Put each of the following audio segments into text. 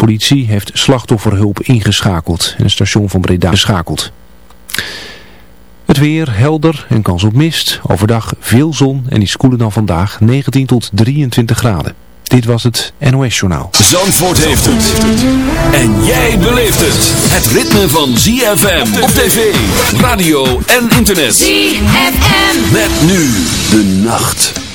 Politie heeft slachtofferhulp ingeschakeld en het station van Breda geschakeld. Het weer helder en kans op mist. Overdag veel zon en die koeler dan vandaag 19 tot 23 graden. Dit was het NOS Journaal. Zandvoort heeft het. En jij beleeft het. Het ritme van ZFM op tv, radio en internet. ZFM. Met nu de nacht.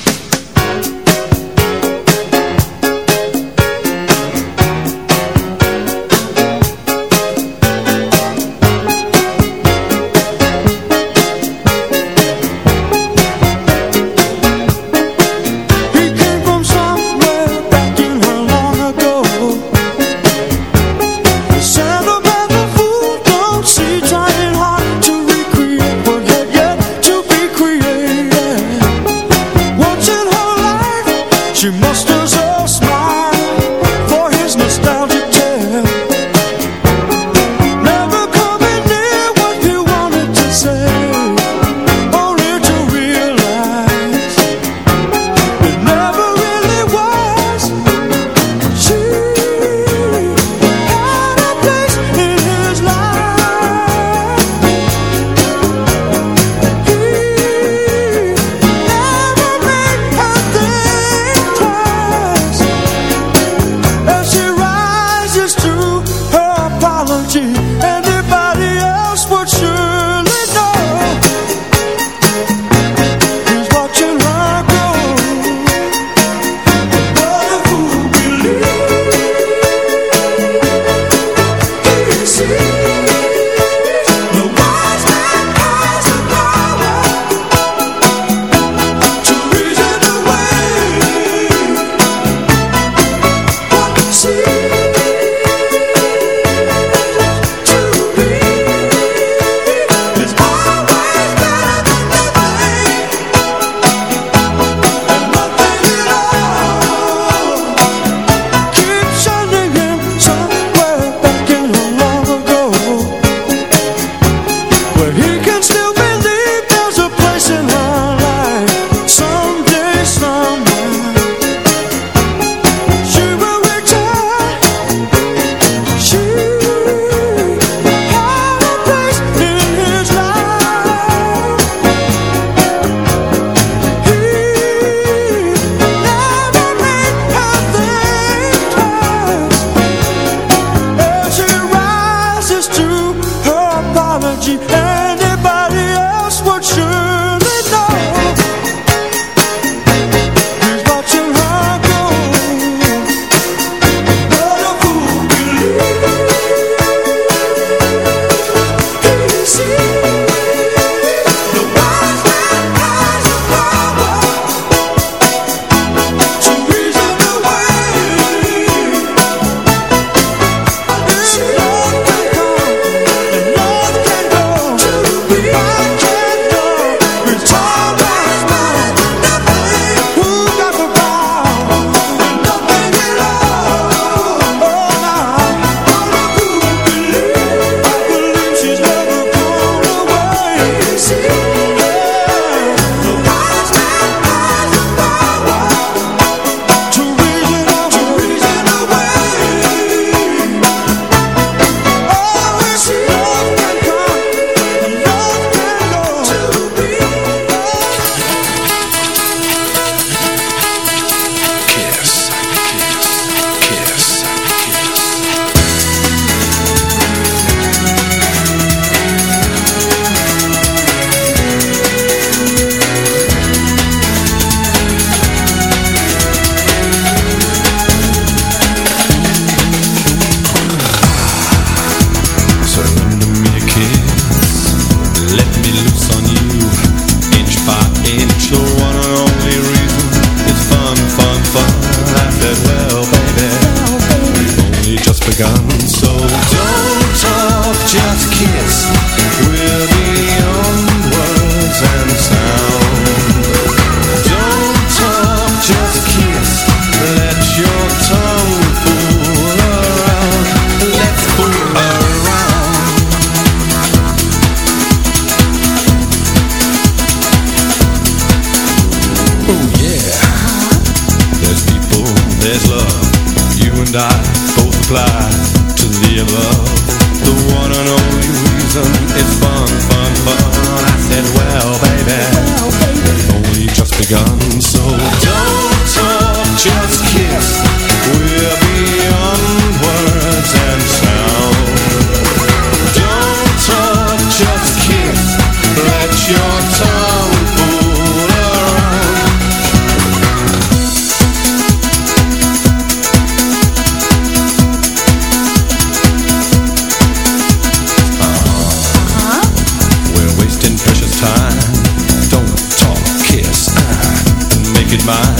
wasted mine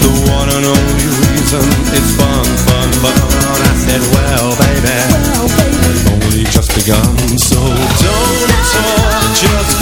The one and only reason is fun, fun, fun I said, well, baby, well, baby. only just begun So don't talk, just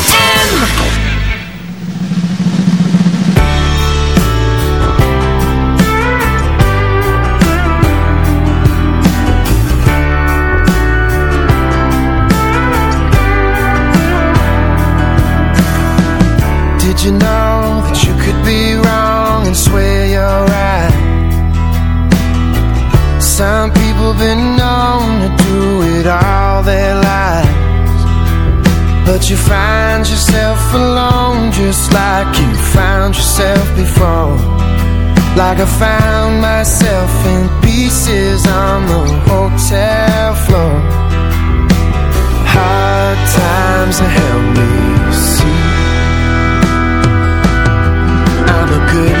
found yourself before. Like I found myself in pieces on the hotel floor. Hard times have helped me see. I'm a good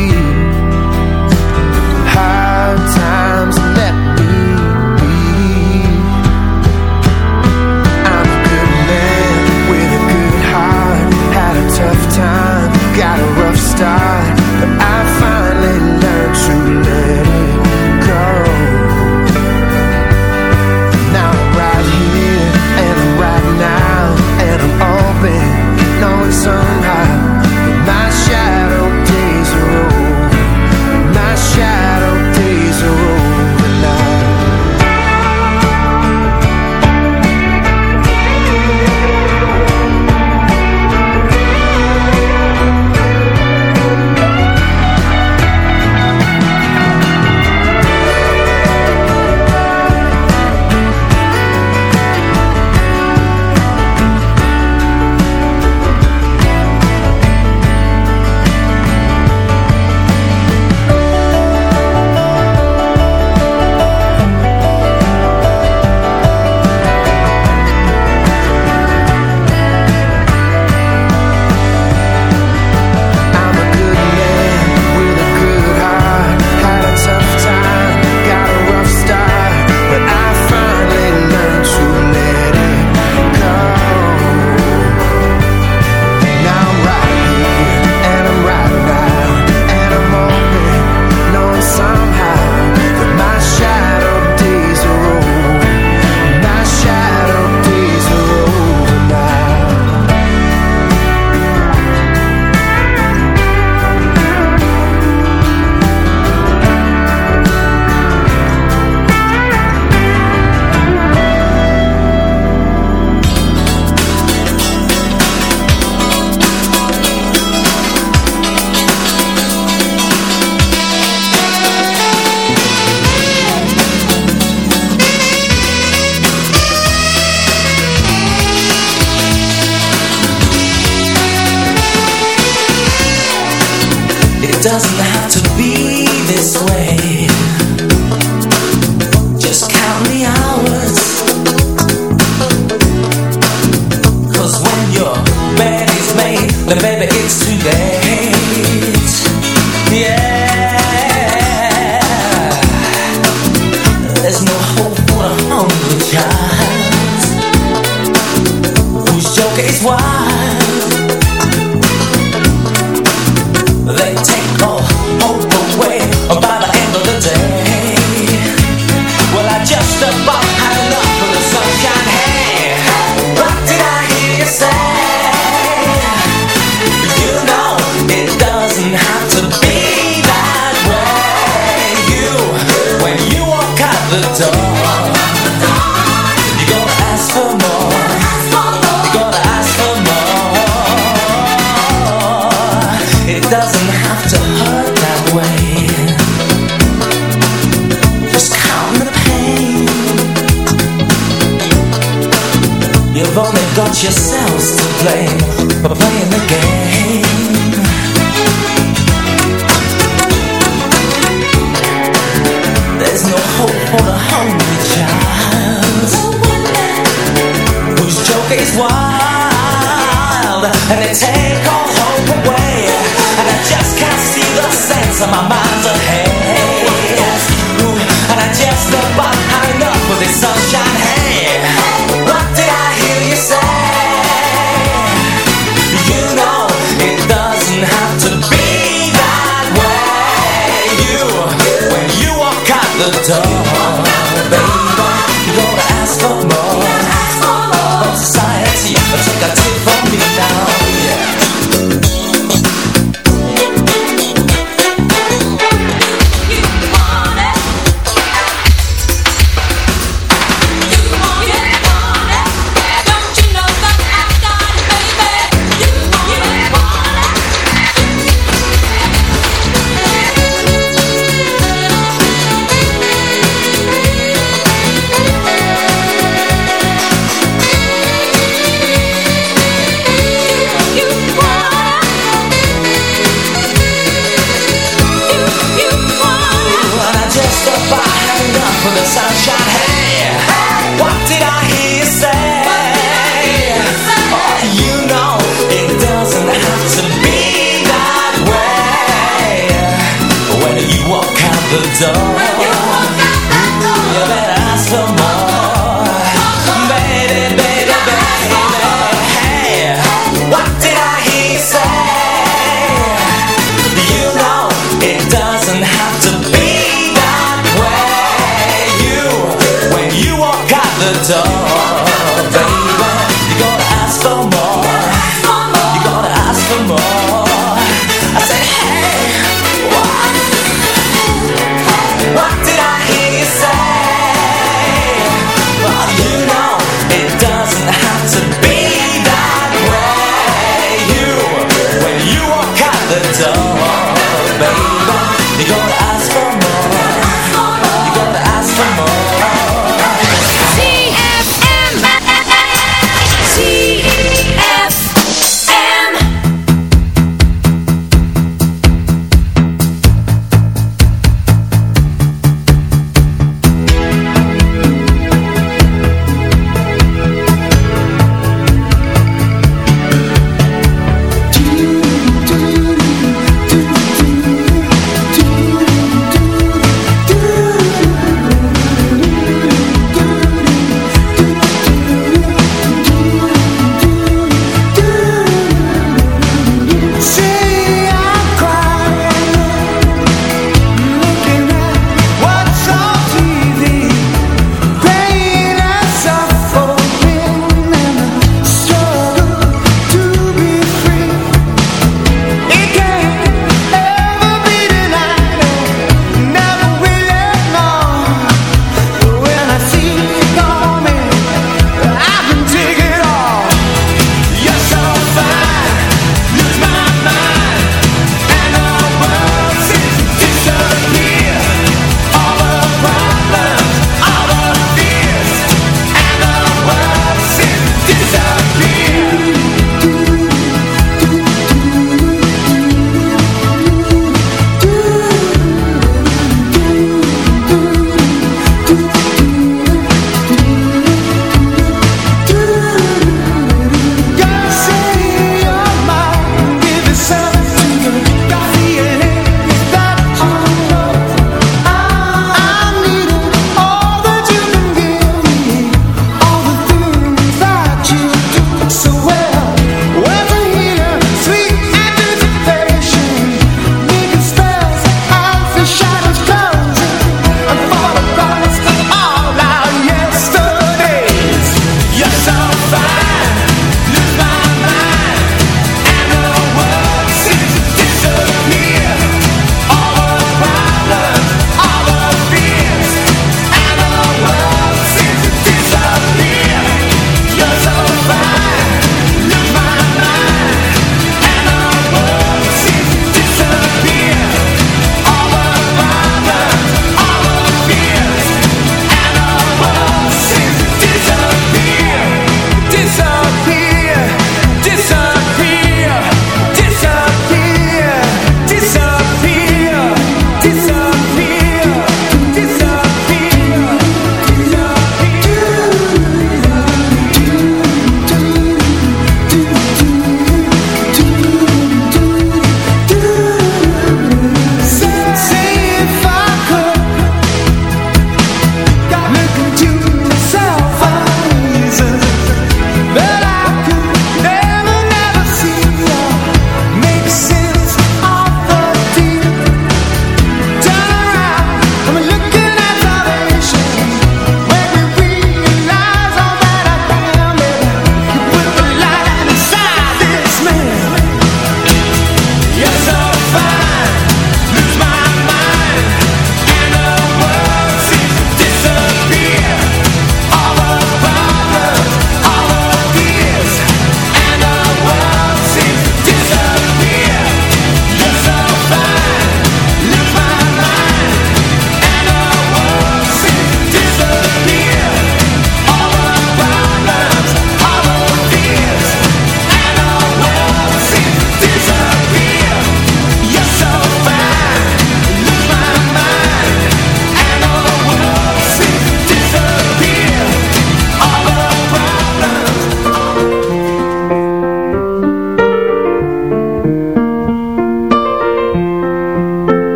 Out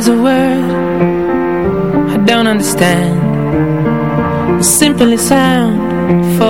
was a word I don't understand. Simply sound for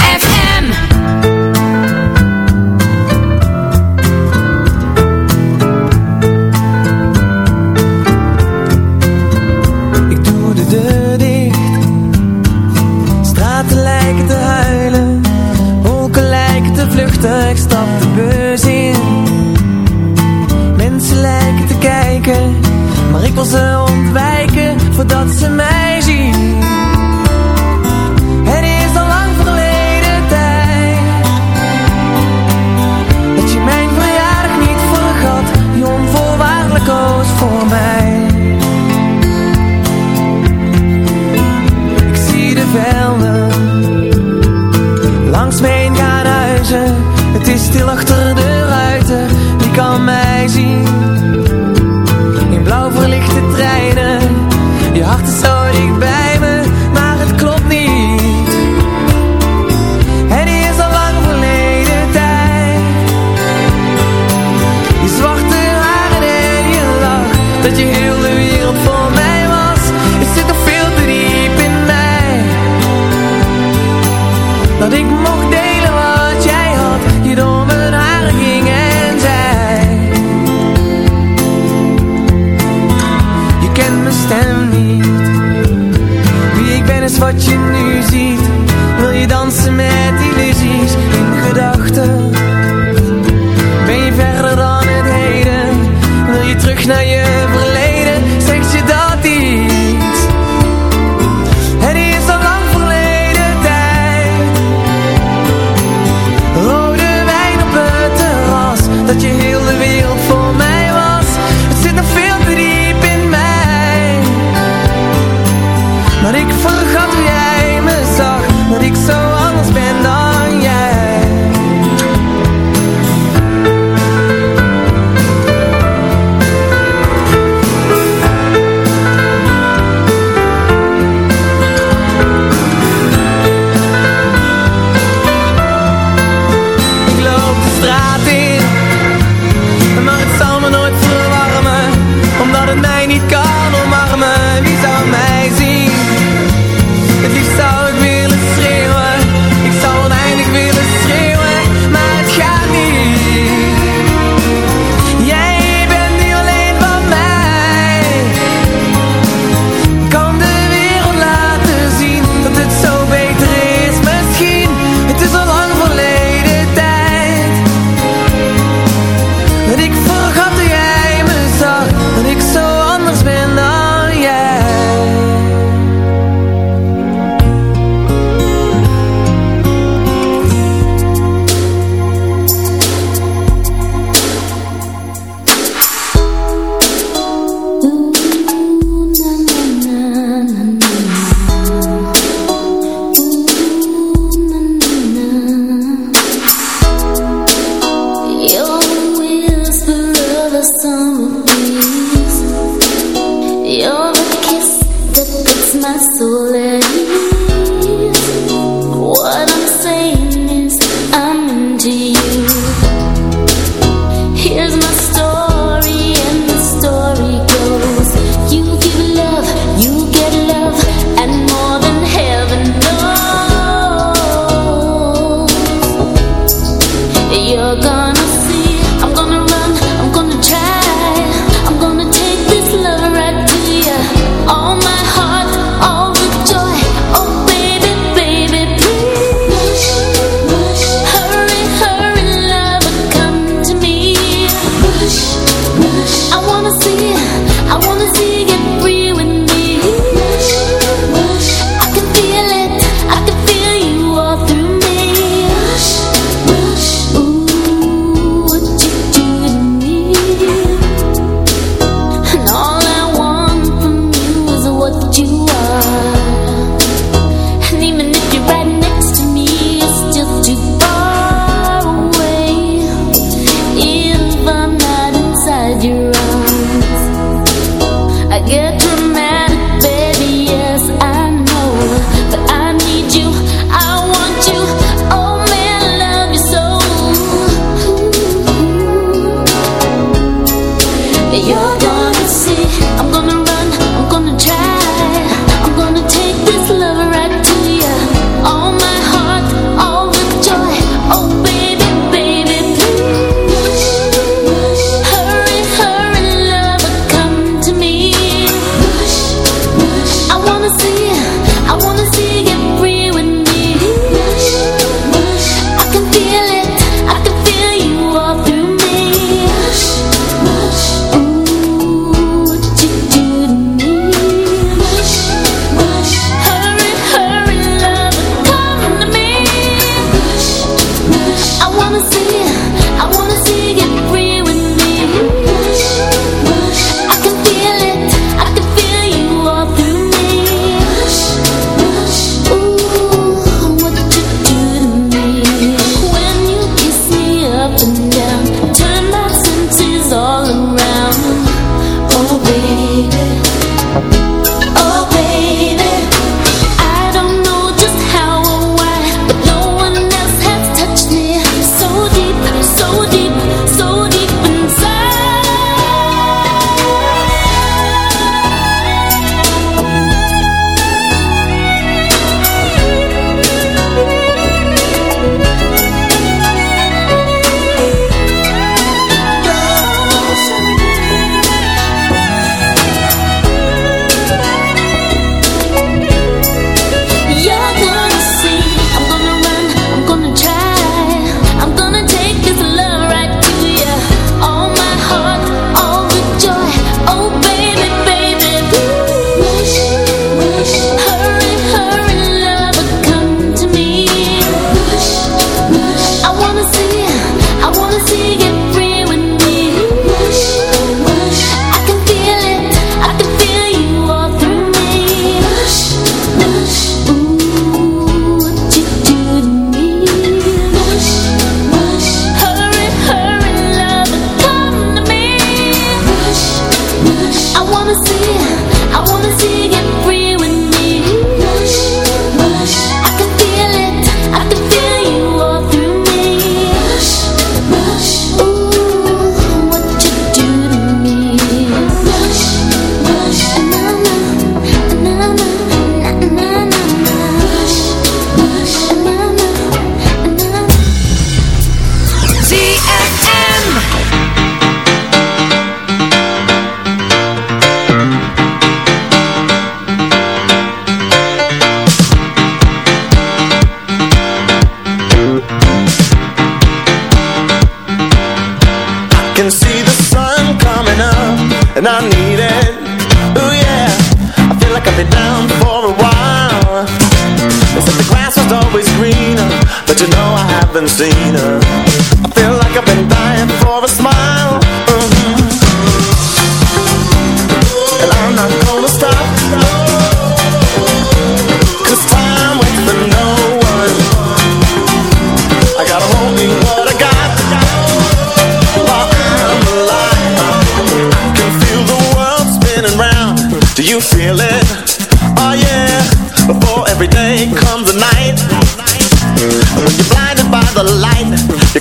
langs me gaan huizen. Het is stil achter de ruiten Wie kan mij zien? In blauw verlichte treinen Je hart is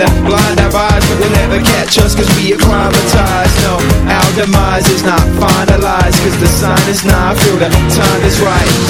rather blind our eyes But they'll never catch us cause we acclimatized No, our demise is not finalized Cause the sign is not, filled. the time is right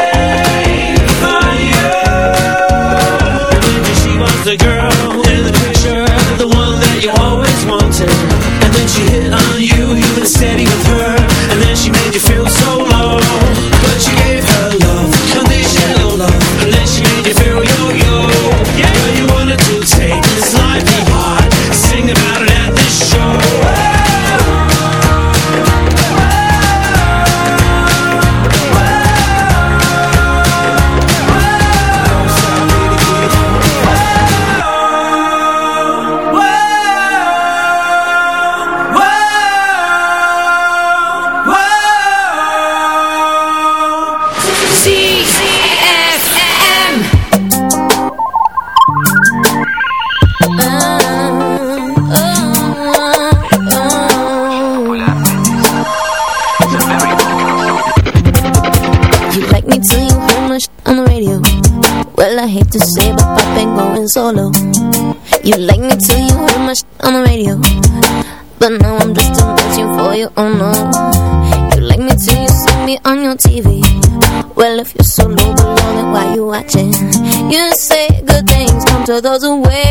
solo. You like me till you hear my on the radio. But now I'm just too much for you, oh no. You like me till you see me on your TV. Well, if you're so low below, then why you watching? You say good things come to those who wait.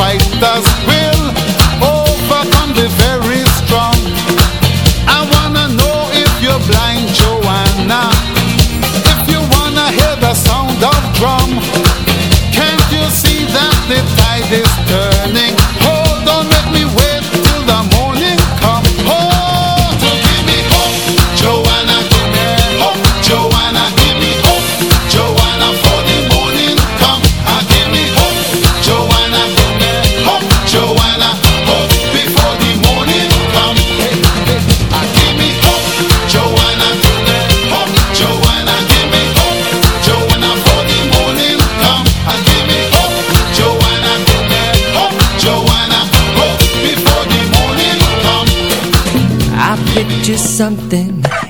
fighters will overcome the very strong. I wanna know if you're blind, Joanna. If you wanna hear the sound of drum, can't you see that the tide is turning?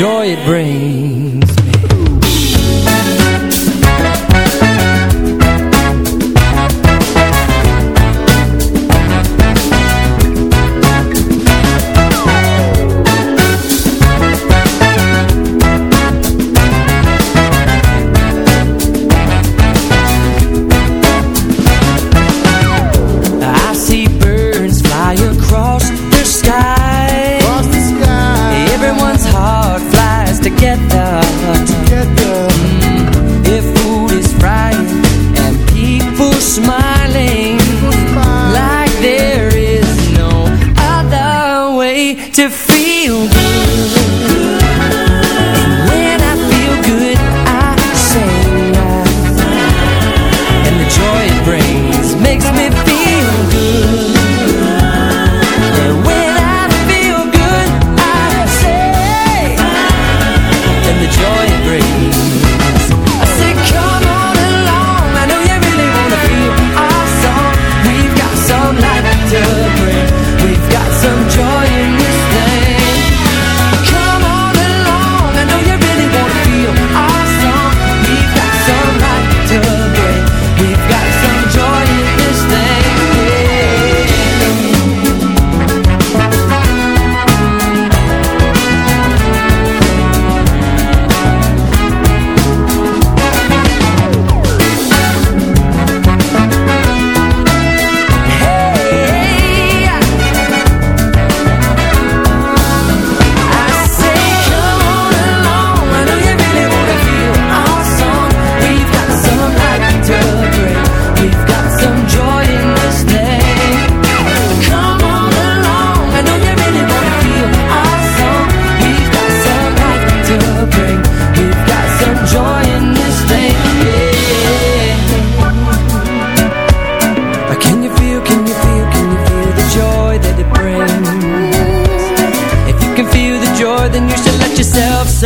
of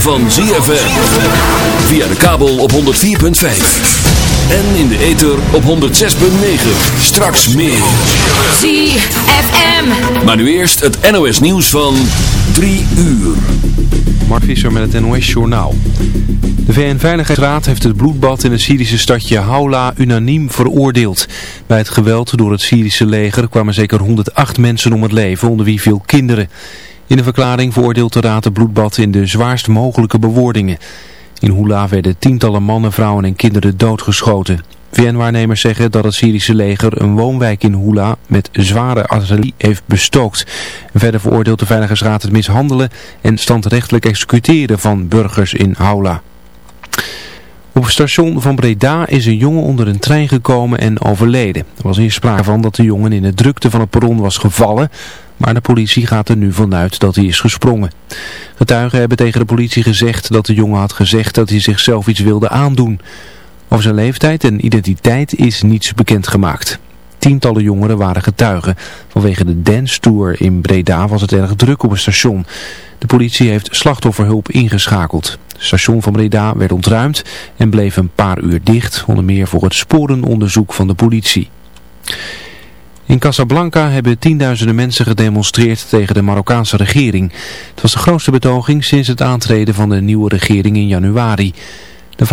van ZFM. Via de kabel op 104.5. En in de ether op 106.9. Straks meer. ZFM. Maar nu eerst het NOS nieuws van 3 uur. Mark Visser met het NOS Journaal. De VN-veiligheidsraad heeft het bloedbad in het Syrische stadje Haula unaniem veroordeeld. Bij het geweld door het Syrische leger kwamen zeker 108 mensen om het leven, onder wie veel kinderen. In een verklaring veroordeelt de raad het bloedbad in de zwaarst mogelijke bewoordingen. In Hula werden tientallen mannen, vrouwen en kinderen doodgeschoten. VN-waarnemers zeggen dat het Syrische leger een woonwijk in Hula met zware artillerie heeft bestookt. Verder veroordeelt de Veiligheidsraad het mishandelen en standrechtelijk executeren van burgers in Hula. Op het station van Breda is een jongen onder een trein gekomen en overleden. Er was in sprake van dat de jongen in de drukte van het perron was gevallen, maar de politie gaat er nu vanuit dat hij is gesprongen. Getuigen hebben tegen de politie gezegd dat de jongen had gezegd dat hij zichzelf iets wilde aandoen. Over zijn leeftijd en identiteit is niets bekendgemaakt. Tientallen jongeren waren getuigen. Vanwege de dance tour in Breda was het erg druk op het station. De politie heeft slachtofferhulp ingeschakeld. Het station van Breda werd ontruimd en bleef een paar uur dicht, onder meer voor het sporenonderzoek van de politie. In Casablanca hebben tienduizenden mensen gedemonstreerd tegen de Marokkaanse regering. Het was de grootste betoging sinds het aantreden van de nieuwe regering in januari. De